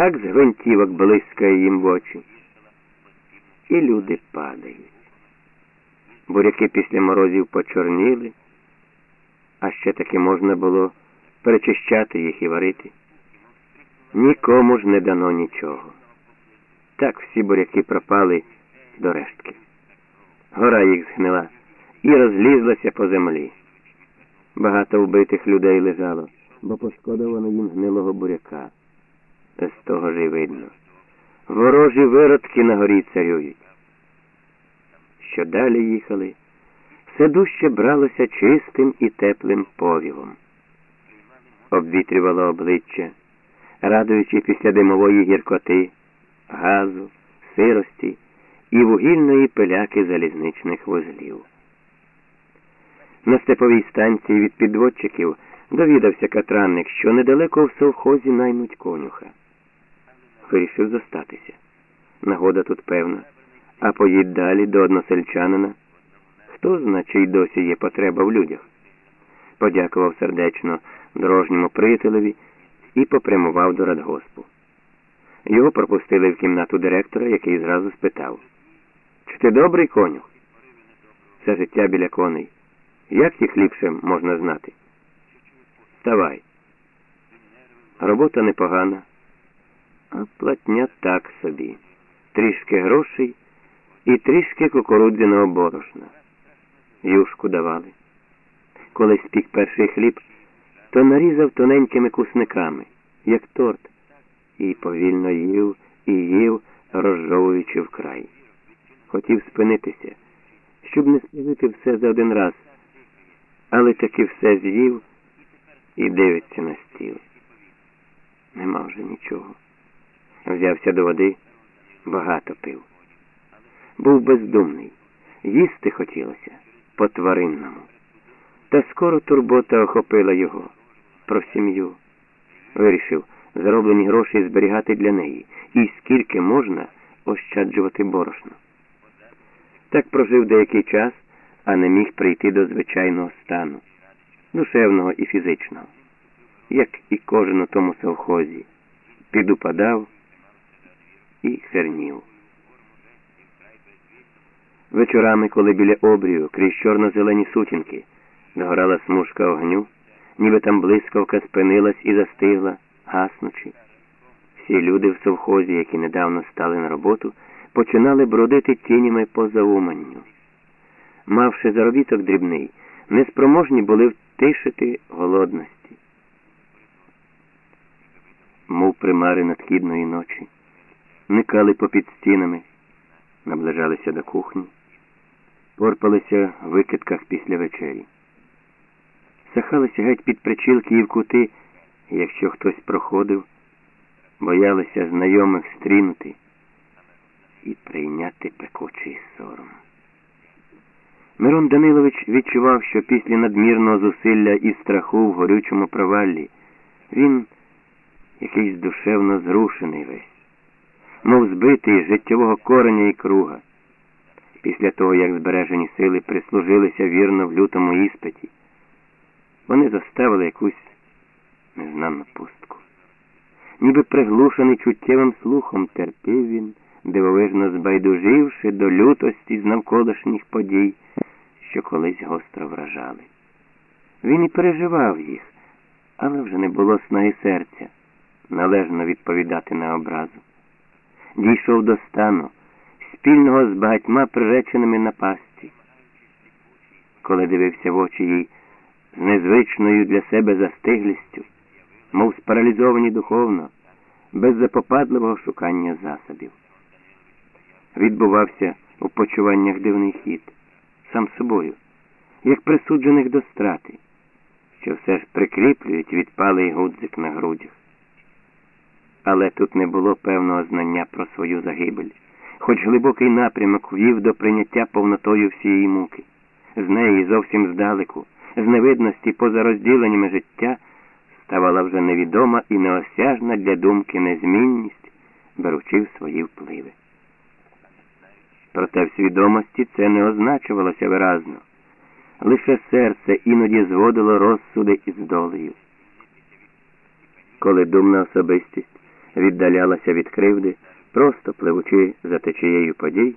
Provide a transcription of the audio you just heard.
так з гвинтівок блискає їм в очі. І люди падають. Буряки після морозів почорніли, а ще таки можна було перечищати їх і варити. Нікому ж не дано нічого. Так всі буряки пропали до рештки. Гора їх згнила і розлізлася по землі. Багато вбитих людей лежало, бо пошкодовано їм гнилого буряка. З того ж і видно. Ворожі виродки на горі царюють. Що далі їхали, все дужче бралося чистим і теплим повівом. Обвітрювало обличчя, радуючи після димової гіркоти, газу, сирості і вугільної пиляки залізничних вузлів. На степовій станції від підводчиків довідався катранник, що недалеко в совхозі наймуть конюха. Вирішив зостатися. Нагода тут певна, а поїдь далі до односельчанина. Хто зна, чи й досі є потреба в людях. Подякував сердечно дорожньому приятелеві і попрямував до радгоспу. Його пропустили в кімнату директора, який зразу спитав Чи ти добрий конюх? Це життя біля коней. Як їх ліпше можна знати? Вставай. Робота непогана, а платня так собі. Трішки грошей і трішки кукурудзяного борошна. Юшку давали. Коли спік перший хліб, то нарізав тоненькими кусниками, як торт, і повільно їв і їв, розжовуючи вкрай. Хотів спинитися, щоб не співити все за один раз, але таки все з'їв і дивиться на стіл. Нема вже нічого. Взявся до води, багато пив. Був бездумний, їсти хотілося по тваринному. Та скоро турбота охопила його про сім'ю. Вирішив зароблені гроші зберігати для неї і скільки можна ощаджувати борошно. Так прожив деякий час, а не міг прийти до звичайного стану, душевного і фізичного, як і кожен у тому совхозі, підупадав і хернів. Вечорами, коли біля обрію, крізь чорно-зелені сутінки, догорала смужка огню, ніби там блискавка спинилась і застигла, гаснучи. Всі люди в совхозі, які недавно стали на роботу, починали бродити тінями по зауманню. Мавши заробіток дрібний, неспроможні були втишити голодності. Мов примари надхідної ночі, никали попід стінами, наближалися до кухні, порпалися в викидках після вечері. Сахалися геть під причілки і в кути, якщо хтось проходив, боялися знайомих стрінути і прийняти пекучий сором. Мирон Данилович відчував, що після надмірного зусилля і страху в горючому проваллі він якийсь душевно зрушений весь, мов збитий з життєвого кореня і круга. Після того, як збережені сили прислужилися вірно в лютому іспиті, вони заставили якусь незнану пустку. Ніби приглушений чуттєвим слухом терпів він, дивовижно збайдуживши до лютості з навколишніх подій, що колись гостро вражали. Він і переживав їх, але вже не було снаги серця належно відповідати на образу. Дійшов до стану, спільного з багатьма приреченими на пасті. Коли дивився в очі їй з незвичною для себе застиглістю, мов спаралізовані духовно, без запопадливого шукання засобів. Відбувався у почуваннях дивний хід, сам собою, як присуджених до страти, що все ж прикріплюють відпалий гудзик на грудях. Але тут не було певного знання про свою загибель, хоч глибокий напрямок вів до прийняття повнотою всієї муки, з неї зовсім здалеку з невидності поза розділеннями життя ставала вже невідома і неосяжна для думки незмінність, беручи в свої впливи. Проте в свідомості це не означувалося виразно, лише серце іноді зводило розсуди із долею. Коли думна особистість віддалялася від кривди, просто пливучи за течією подій.